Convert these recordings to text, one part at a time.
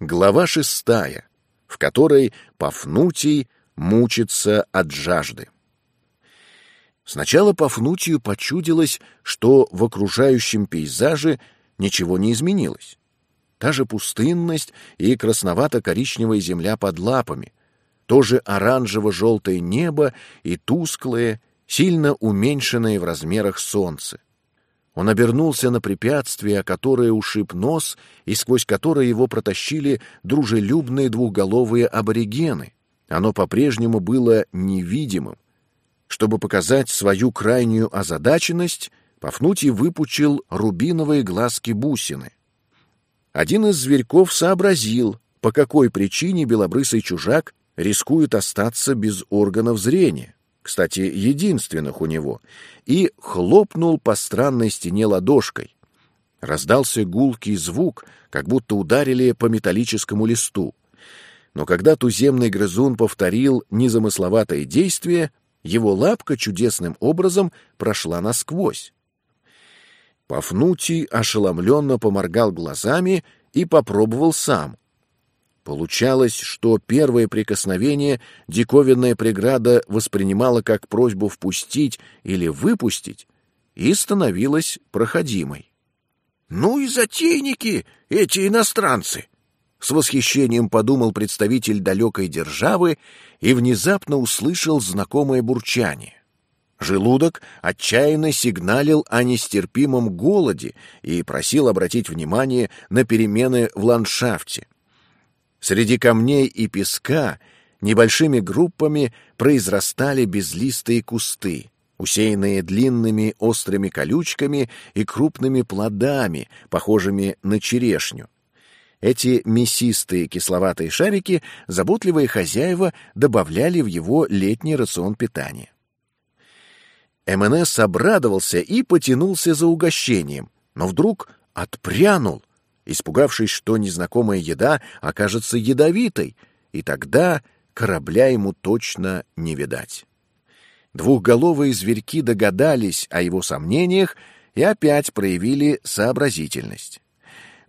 Глава шестая, в которой Пафнутий мучится от жажды. Сначала Пафнутию почудилось, что в окружающем пейзаже ничего не изменилось. Та же пустынность и красновато-коричневая земля под лапами, тоже оранжево-желтое небо и тусклое, сильно уменьшенное в размерах солнце. Он обернулся на препятствие, которое ушиб нос и сквозь которое его протащили дружелюбные двухголовые аборигены. Оно по-прежнему было невидимым. Чтобы показать свою крайнюю озадаченность, Пафнутий выпучил рубиновые глазки-бусины. Один из зверьков сообразил, по какой причине белобрысый чужак рискует остаться без органов зрения кстати, единственных у него, и хлопнул по странной стене ладошкой. Раздался гулкий звук, как будто ударили по металлическому листу. Но когда туземный грызун повторил незамысловатое действие, его лапка чудесным образом прошла насквозь. Пафнутий ошеломленно поморгал глазами и попробовал сам — Получалось, что первое прикосновение диковинная преграда воспринимала как просьбу впустить или выпустить и становилась проходимой. «Ну и затейники эти иностранцы!» С восхищением подумал представитель далекой державы и внезапно услышал знакомое бурчание. Желудок отчаянно сигналил о нестерпимом голоде и просил обратить внимание на перемены в ландшафте. Среди камней и песка небольшими группами произрастали безлистые кусты, усеянные длинными острыми колючками и крупными плодами, похожими на черешню. Эти мясистые кисловатые шарики заботливые хозяева добавляли в его летний рацион питания. МНС обрадовался и потянулся за угощением, но вдруг отпрянул, испугавшись, что незнакомая еда окажется ядовитой, и тогда корабля ему точно не видать. Двухголовые зверьки догадались о его сомнениях и опять проявили сообразительность.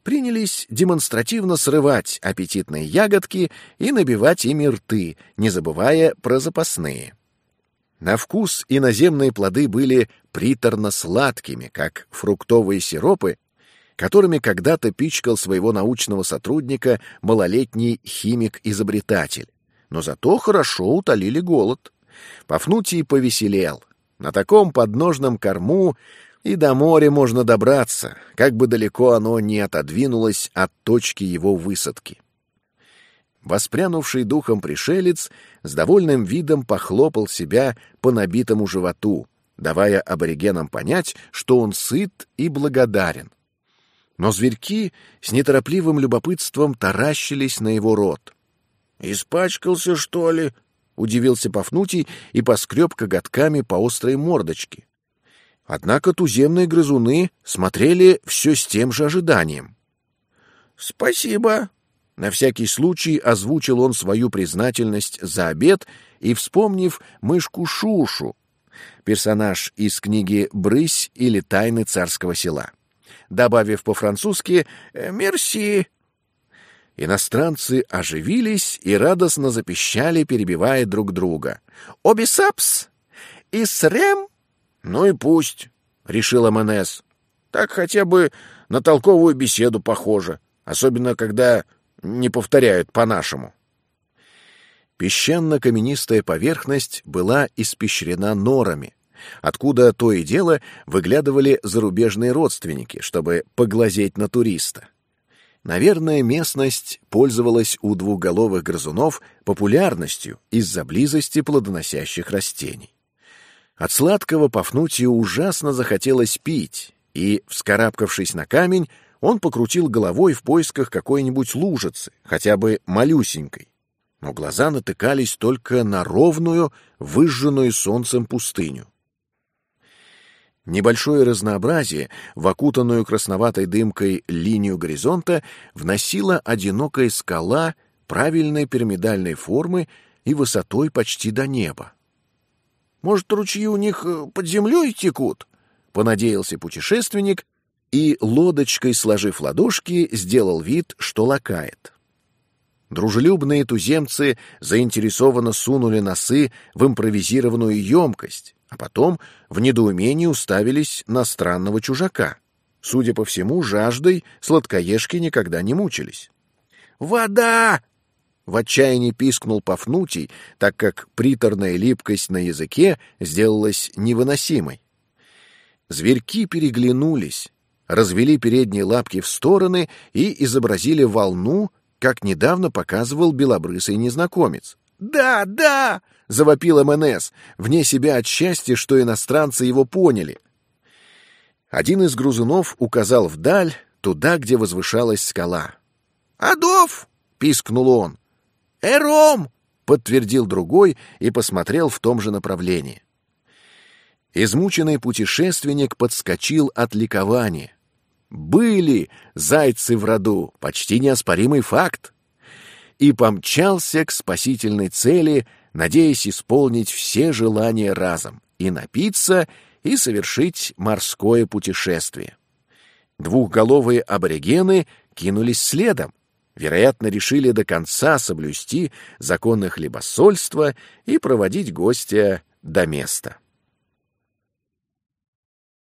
Принялись демонстративно срывать аппетитные ягодки и набивать ими рты, не забывая про запасные. На вкус иноземные плоды были приторно-сладкими, как фруктовые сиропы которыми когда-то пичкал своего научного сотрудника малолетний химик-изобретатель. Но зато хорошо утолили голод. Пафнутий повеселел. На таком подножном корму и до моря можно добраться, как бы далеко оно ни отодвинулось от точки его высадки. Воспрянувший духом пришелец с довольным видом похлопал себя по набитому животу, давая аборигенам понять, что он сыт и благодарен но зверьки с неторопливым любопытством таращились на его рот. «Испачкался, что ли?» — удивился Пафнутий и поскреб коготками по острой мордочке. Однако туземные грызуны смотрели все с тем же ожиданием. «Спасибо!» На всякий случай озвучил он свою признательность за обед и, вспомнив мышку Шушу, персонаж из книги «Брысь» или «Тайны царского села» добавив по-французски «мерси». Иностранцы оживились и радостно запищали, перебивая друг друга. «Обисапс! Исрем?» «Ну и пусть», — решил МНС. «Так хотя бы на толковую беседу похоже, особенно когда не повторяют по-нашему». Песчано-каменистая поверхность была испещрена норами, откуда то и дело выглядывали зарубежные родственники, чтобы поглазеть на туриста. Наверное, местность пользовалась у двухголовых грызунов популярностью из-за близости плодоносящих растений. От сладкого Пафнутию ужасно захотелось пить, и, вскарабкавшись на камень, он покрутил головой в поисках какой-нибудь лужицы, хотя бы малюсенькой. Но глаза натыкались только на ровную, выжженную солнцем пустыню. Небольшое разнообразие в окутанную красноватой дымкой линию горизонта вносила одинокая скала правильной пирамидальной формы и высотой почти до неба. «Может, ручьи у них э, под землей текут?» — понадеялся путешественник и, лодочкой сложив ладошки, сделал вид, что лакает. Дружелюбные туземцы заинтересованно сунули носы в импровизированную емкость, а потом в недоумении уставились на странного чужака. Судя по всему, жаждой сладкоежки никогда не мучились. «Вода!» — в отчаянии пискнул Пафнутий, так как приторная липкость на языке сделалась невыносимой. Зверьки переглянулись, развели передние лапки в стороны и изобразили волну, как недавно показывал белобрысый незнакомец. «Да, да!» — завопил МНС, вне себя от счастья, что иностранцы его поняли. Один из грузунов указал вдаль, туда, где возвышалась скала. «Адов!» — пискнул он. «Эром!» — подтвердил другой и посмотрел в том же направлении. Измученный путешественник подскочил от ликования. Были зайцы в роду, почти неоспоримый факт. И помчался к спасительной цели, надеясь исполнить все желания разом, и напиться, и совершить морское путешествие. Двухголовые аборигены кинулись следом, вероятно, решили до конца соблюсти законы хлебосольства и проводить гостя до места.